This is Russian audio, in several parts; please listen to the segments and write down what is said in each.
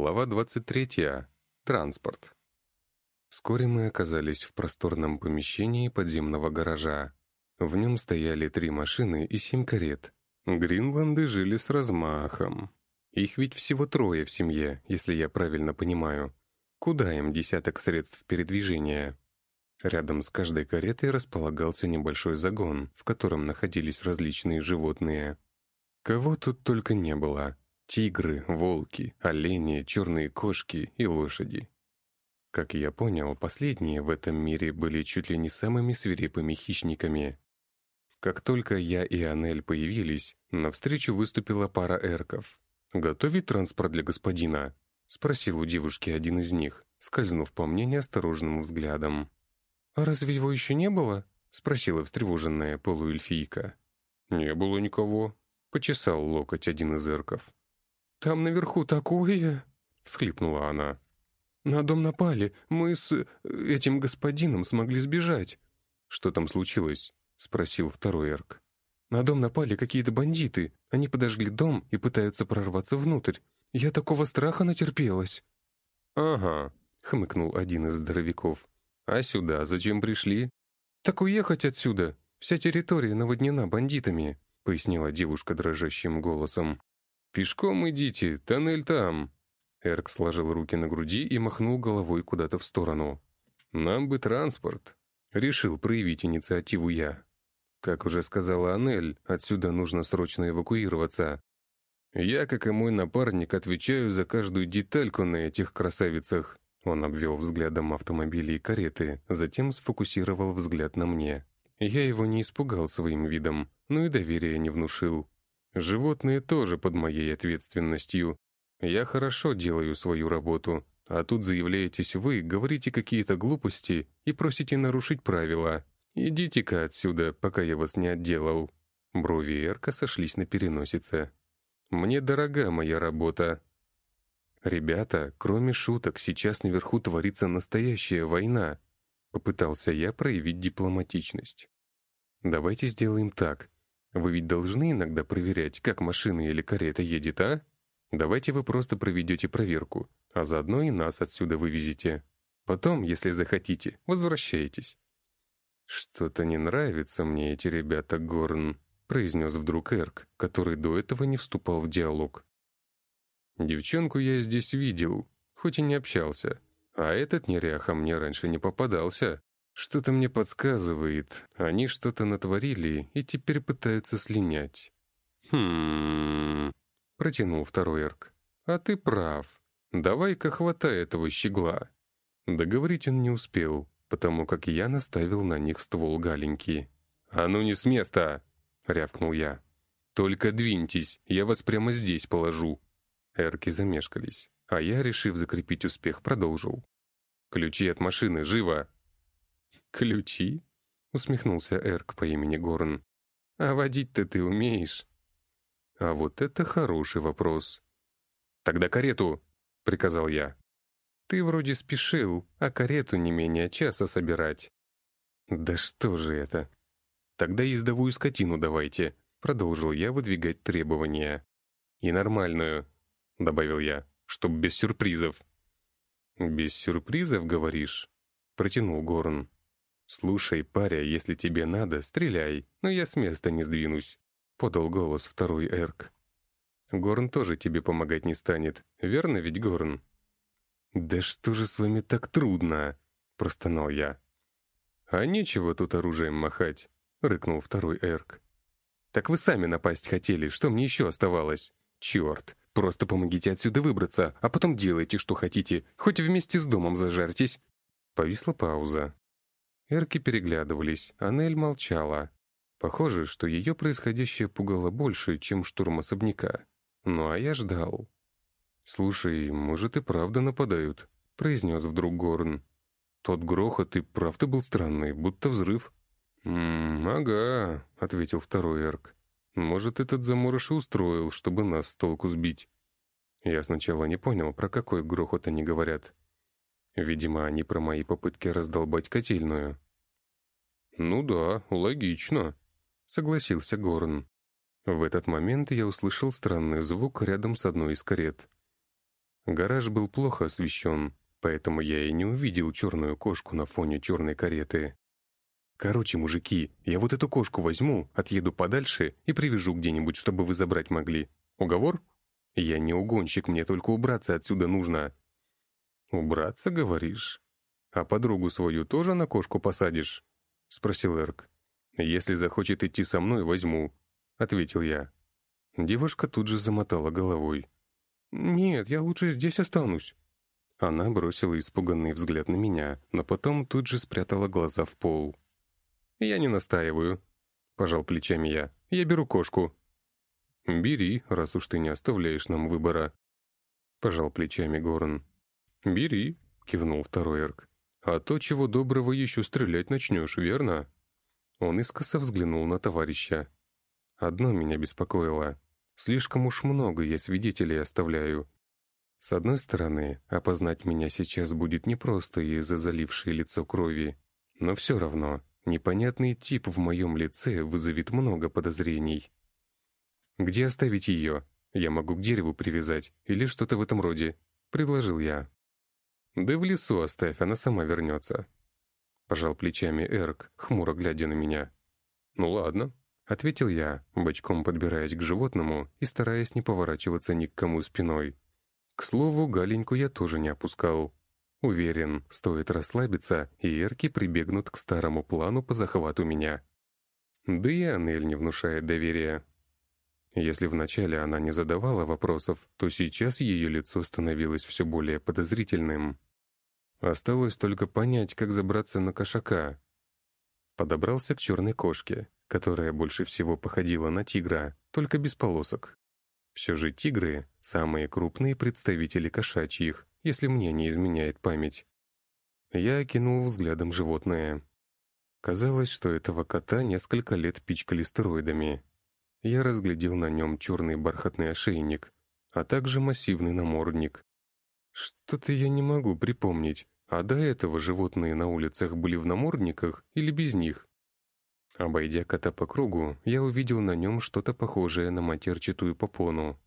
Глава 23. Транспорт. Вскоре мы оказались в просторном помещении подземного гаража. В нем стояли три машины и семь карет. Гринланды жили с размахом. Их ведь всего трое в семье, если я правильно понимаю. Куда им десяток средств передвижения? Рядом с каждой каретой располагался небольшой загон, в котором находились различные животные. Кого тут только не было. Тигры, волки, олени, черные кошки и лошади. Как я понял, последние в этом мире были чуть ли не самыми свирепыми хищниками. Как только я и Анель появились, навстречу выступила пара эрков. «Готовить транспорт для господина?» — спросил у девушки один из них, скользнув по мне неосторожным взглядом. «А разве его еще не было?» — спросила встревоженная полуэльфийка. «Не было никого», — почесал локоть один из эрков. «Там наверху такое...» — всхлипнула она. «На дом напали. Мы с э, этим господином смогли сбежать». «Что там случилось?» — спросил второй Эрк. «На дом напали какие-то бандиты. Они подожгли дом и пытаются прорваться внутрь. Я такого страха натерпелась». «Ага», — хмыкнул один из здоровяков. «А сюда зачем пришли?» «Так уехать отсюда. Вся территория наводнена бандитами», — пояснила девушка дрожащим голосом. «Пешком идите, тоннель там». Эрк сложил руки на груди и махнул головой куда-то в сторону. «Нам бы транспорт», — решил проявить инициативу я. Как уже сказала Анель, отсюда нужно срочно эвакуироваться. Я, как и мой напарник, отвечаю за каждую детальку на этих красавицах. Он обвел взглядом автомобили и кареты, затем сфокусировал взгляд на мне. Я его не испугал своим видом, но и доверия не внушил. Животные тоже под моей ответственностью. Я хорошо делаю свою работу, а тут заявляетесь вы, говорите какие-то глупости и просите нарушить правила. Идите-ка отсюда, пока я вас не отделал». Брови Эрка сошлись на переносице. «Мне дорога моя работа». «Ребята, кроме шуток, сейчас наверху творится настоящая война», попытался я проявить дипломатичность. «Давайте сделаем так. Вы ведь должны иногда проверять, как машина или карета едет, а? Давайте вы просто проведете проверку, а заодно и нас отсюда вывезете. Потом, если захотите, возвращайтесь». «Что-то не нравится мне эти ребята, Горн», — произнес вдруг Эрк, который до этого не вступал в диалог. «Девчонку я здесь видел, хоть и не общался, а этот неряха мне раньше не попадался. Что-то мне подсказывает, они что-то натворили и теперь пытаются слинять. «Хм...» — протянул второй Эрк. «А ты прав. Давай-ка хватай этого щегла». Договорить он не успел, потому как я наставил на них ствол галенький. «А ну не с места!» — рявкнул я. «Только двиньтесь, я вас прямо здесь положу». Эрки замешкались, а я, решив закрепить успех, продолжил. «Ключи от машины, живо!» «Ключи?» — усмехнулся Эрк по имени Горн. «А водить-то ты умеешь?» «А вот это хороший вопрос». «Тогда карету!» — приказал я. «Ты вроде спешил, а карету не менее часа собирать». «Да что же это?» «Тогда ездовую скотину давайте», — продолжил я выдвигать требования. «И нормальную», — добавил я, — «чтоб без сюрпризов». «Без сюрпризов, говоришь?» — протянул Горн. «Слушай, паря, если тебе надо, стреляй, но я с места не сдвинусь», — подал голос второй Эрк. «Горн тоже тебе помогать не станет, верно ведь, Горн?» «Да что же с вами так трудно?» — простонал я. «А нечего тут оружием махать», — рыкнул второй Эрк. «Так вы сами напасть хотели, что мне еще оставалось? Черт, просто помогите отсюда выбраться, а потом делайте, что хотите, хоть вместе с домом зажарьтесь». Повисла пауза. Эрки переглядывались, а Нель молчала. Похоже, что ее происходящее пугало больше, чем штурм особняка. Ну а я ждал. «Слушай, может и правда нападают», — произнес вдруг Горн. «Тот грохот и правда был странный, будто взрыв». «М -м, «Ага», — ответил второй Эрк. «Может, этот заморыш и устроил, чтобы нас с толку сбить». Я сначала не понял, про какой грохот они говорят. Видимо, они про мои попытки раздолбать котельную. «Ну да, логично», — согласился Горн. В этот момент я услышал странный звук рядом с одной из карет. Гараж был плохо освещен, поэтому я и не увидел черную кошку на фоне черной кареты. Короче, мужики, я вот эту кошку возьму, отъеду подальше и привяжу где-нибудь, чтобы вы забрать могли. Уговор? Я не угонщик, мне только убраться отсюда нужно. Убраться, говоришь? А подругу свою тоже на кошку посадишь? Спросил Эрк. Если захочет идти со мной, возьму, ответил я. Девушка тут же замотала головой. «Нет, я лучше здесь останусь». Она бросила испуганный взгляд на меня, но потом тут же спрятала глаза в пол. «Я не настаиваю», — пожал плечами я. «Я беру кошку». «Бери, раз уж ты не оставляешь нам выбора», — пожал плечами Горн. «Бери», — кивнул второй Эрк. «А то, чего доброго, еще стрелять начнешь, верно?» Он искоса взглянул на товарища. Одно меня беспокоило. Слишком уж много я свидетелей оставляю. С одной стороны, опознать меня сейчас будет непросто из-за залившей лицо крови. Но все равно, Непонятный тип в моем лице вызовет много подозрений. «Где оставить ее? Я могу к дереву привязать или что-то в этом роде», — предложил я. «Да в лесу оставь, она сама вернется», — пожал плечами Эрк, хмуро глядя на меня. «Ну ладно», — ответил я, бочком подбираясь к животному и стараясь не поворачиваться ни к кому спиной. К слову, Галеньку я тоже не опускал. Уверен, стоит расслабиться, и эрки прибегнут к старому плану по захвату меня. Да и Анель не внушает доверия. Если вначале она не задавала вопросов, то сейчас ее лицо становилось все более подозрительным. Осталось только понять, как забраться на кошака. Подобрался к черной кошке, которая больше всего походила на тигра, только без полосок. Все же тигры — самые крупные представители кошачьих, если мне не изменяет память. Я окинул взглядом животное. Казалось, что этого кота несколько лет пичкали стероидами. Я разглядел на нем черный бархатный ошейник, а также массивный намордник. Что-то я не могу припомнить, а до этого животные на улицах были в намордниках или без них. Обойдя кота по кругу, я увидел на нем что-то похожее на матерчатую попону.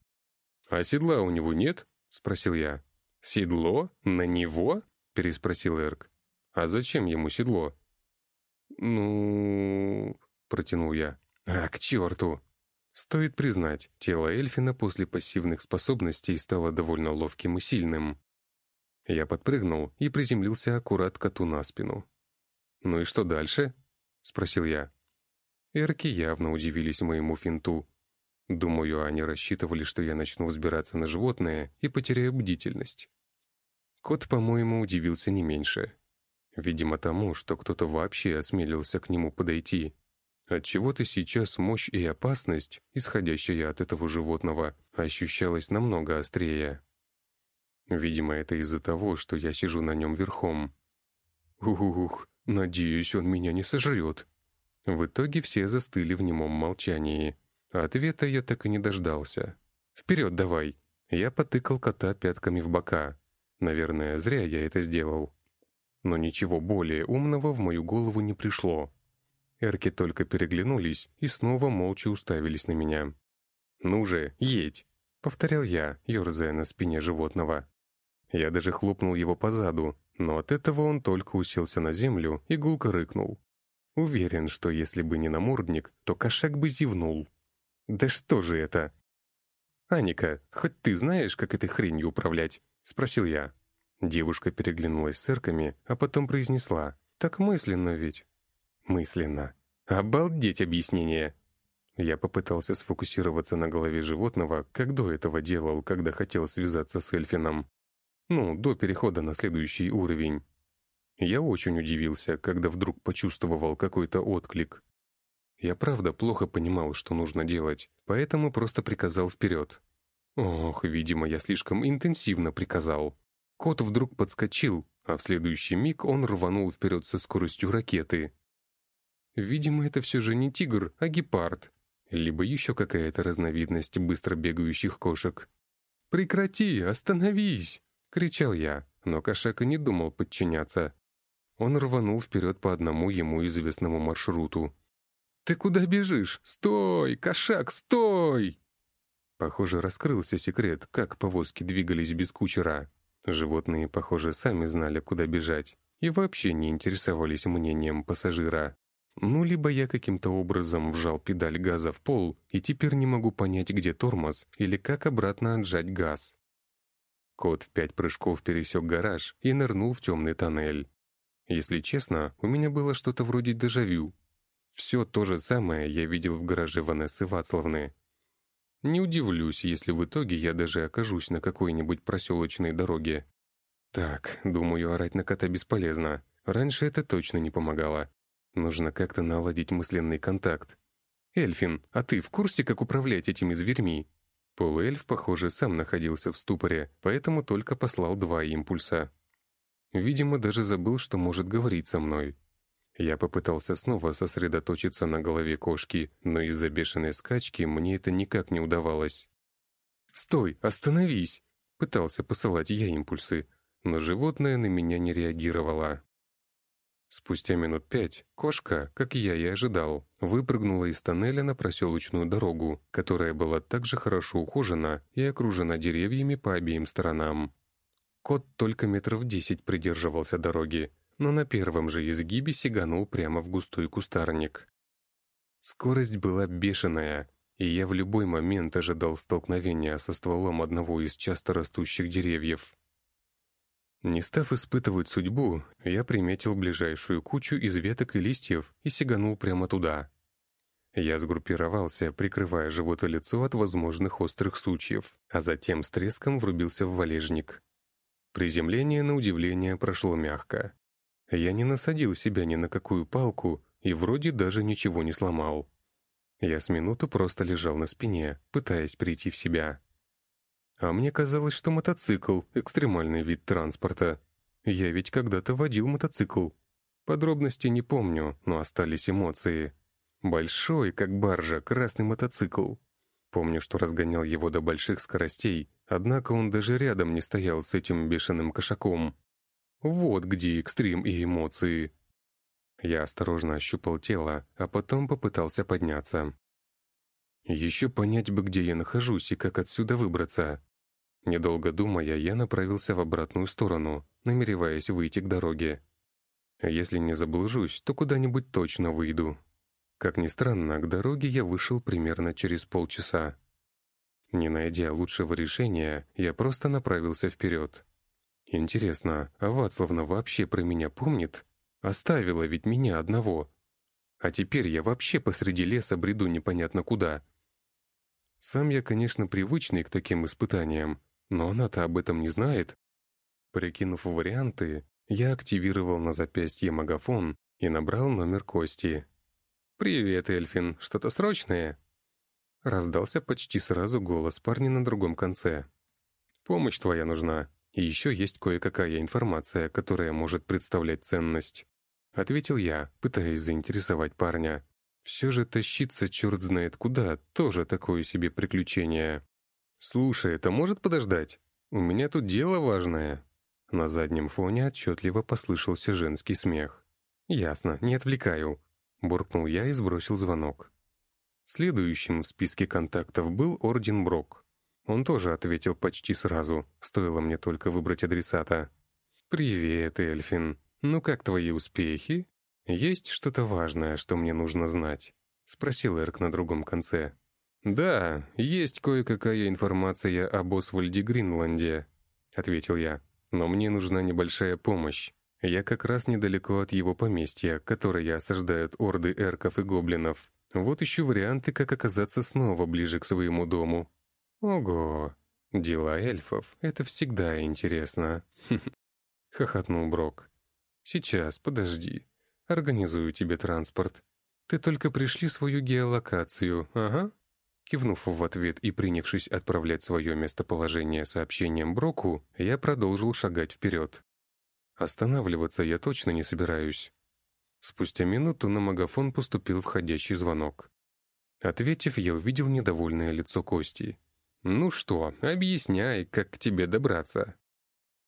«А седла у него нет?» — спросил я. «Седло? На него?» — переспросил Эрк. «А зачем ему седло?» «Ну...» — протянул я. «А, к черту!» Стоит признать, тело Эльфина после пассивных способностей стало довольно ловким и сильным. Я подпрыгнул и приземлился аккурат коту на спину. «Ну и что дальше?» — спросил я. Эрки явно удивились моему финту. Думаю, они рассчитывали, что я начну взбираться на животное и потеряю бдительность. Кот, по-моему, удивился не меньше. Видимо, тому, что кто-то вообще осмелился к нему подойти. Отчего-то сейчас мощь и опасность, исходящая от этого животного, ощущалась намного острее. Видимо, это из-за того, что я сижу на нем верхом. Ух, надеюсь, он меня не сожрет. В итоге все застыли в немом молчании. Ответа я так и не дождался. «Вперед давай!» Я потыкал кота пятками в бока. Наверное, зря я это сделал. Но ничего более умного в мою голову не пришло. Эрки только переглянулись и снова молча уставились на меня. «Ну же, едь!» — повторял я, ерзая на спине животного. Я даже хлопнул его по заду, но от этого он только уселся на землю и гулко рыкнул. Уверен, что если бы не намордник, то кошак бы зевнул. «Да что же это?» «Аника, хоть ты знаешь, как этой хренью управлять?» — спросил я. Девушка переглянулась с эрками, а потом произнесла. «Так мысленно ведь». «Мысленно. Обалдеть объяснение!» Я попытался сфокусироваться на голове животного, как до этого делал, когда хотел связаться с Эльфином. Ну, до перехода на следующий уровень. Я очень удивился, когда вдруг почувствовал какой-то отклик. Я правда плохо понимал, что нужно делать, поэтому просто приказал вперед. Ох, видимо, я слишком интенсивно приказал. Кот вдруг подскочил, а в следующий миг он рванул вперед со скоростью ракеты. Видимо, это все же не тигр, а гепард. Либо еще какая-то разновидность быстро бегающих кошек. «Прекрати! Остановись!» — кричал я, но кошак и не думал подчиняться. Он рванул вперед по одному ему известному маршруту. «Ты куда бежишь? Стой! Кошак, стой!» Похоже, раскрылся секрет, как повозки двигались без кучера. Животные, похоже, сами знали, куда бежать, и вообще не интересовались мнением пассажира. Ну, либо я каким-то образом вжал педаль газа в пол и теперь не могу понять, где тормоз или как обратно отжать газ. Кот в пять прыжков пересек гараж и нырнул в темный тоннель. Если честно, у меня было что-то вроде дежавю. Все то же самое я видел в гараже Ванессы Вацлавны. Не удивлюсь, если в итоге я даже окажусь на какой-нибудь проселочной дороге. Так, думаю, орать на кота бесполезно. Раньше это точно не помогало. Нужно как-то наладить мысленный контакт. «Эльфин, а ты в курсе, как управлять этими зверьми?» Полуэльф, похоже, сам находился в ступоре, поэтому только послал два импульса. Видимо, даже забыл, что может говорить со мной. Я попытался снова сосредоточиться на голове кошки, но из-за бешеной скачки мне это никак не удавалось. «Стой! Остановись!» Пытался посылать я импульсы, но животное на меня не реагировало. Спустя минут пять кошка, как я и ожидал, выпрыгнула из тоннеля на проселочную дорогу, которая была также хорошо ухожена и окружена деревьями по обеим сторонам. Кот только метров десять придерживался дороги, но на первом же изгибе сиганул прямо в густой кустарник. Скорость была бешеная, и я в любой момент ожидал столкновения со стволом одного из часто растущих деревьев. Не став испытывать судьбу, я приметил ближайшую кучу из веток и листьев и сиганул прямо туда. Я сгруппировался, прикрывая живот и лицо от возможных острых сучьев, а затем с треском врубился в валежник. Приземление, на удивление, прошло мягко. Я не насадил себя ни на какую палку и вроде даже ничего не сломал. Я с минуту просто лежал на спине, пытаясь прийти в себя. А мне казалось, что мотоцикл — экстремальный вид транспорта. Я ведь когда-то водил мотоцикл. Подробности не помню, но остались эмоции. Большой, как баржа, красный мотоцикл. Помню, что разгонял его до больших скоростей, однако он даже рядом не стоял с этим бешеным кошаком. Вот где экстрим и эмоции. Я осторожно ощупал тело, а потом попытался подняться. Еще понять бы, где я нахожусь и как отсюда выбраться. Недолго думая, я направился в обратную сторону, намереваясь выйти к дороге. Если не заблужусь, то куда-нибудь точно выйду. Как ни странно, к дороге я вышел примерно через полчаса. Не найдя лучшего решения, я просто направился вперед. Интересно, а Вацлавна вообще про меня помнит? Оставила ведь меня одного. А теперь я вообще посреди леса бреду непонятно куда. Сам я, конечно, привычный к таким испытаниям, но она-то об этом не знает. Прикинув варианты, я активировал на запястье магафон и набрал номер Кости. «Привет, Эльфин, что-то срочное?» Раздался почти сразу голос парня на другом конце. «Помощь твоя нужна, и еще есть кое-какая информация, которая может представлять ценность», — ответил я, пытаясь заинтересовать парня. Все же тащиться черт знает куда, тоже такое себе приключение. «Слушай, это может подождать? У меня тут дело важное». На заднем фоне отчетливо послышался женский смех. «Ясно, не отвлекаю», — буркнул я и сбросил звонок. Следующим в списке контактов был Орден Брок. Он тоже ответил почти сразу, стоило мне только выбрать адресата. «Привет, Эльфин. Ну как твои успехи?» «Есть что-то важное, что мне нужно знать?» — спросил Эрк на другом конце. «Да, есть кое-какая информация об Освальде Гринланде», — ответил я. «Но мне нужна небольшая помощь. Я как раз недалеко от его поместья, которое осаждают орды эрков и гоблинов. Вот ищу варианты, как оказаться снова ближе к своему дому». «Ого! Дела эльфов — это всегда интересно!» — хохотнул Брок. «Сейчас, подожди. Организую тебе транспорт. Ты только пришли свою геолокацию, ага». Кивнув в ответ и принявшись отправлять свое местоположение сообщением Броку, я продолжил шагать вперед. Останавливаться я точно не собираюсь. Спустя минуту на магафон поступил входящий звонок. Ответив, я увидел недовольное лицо Кости. «Ну что, объясняй, как к тебе добраться?»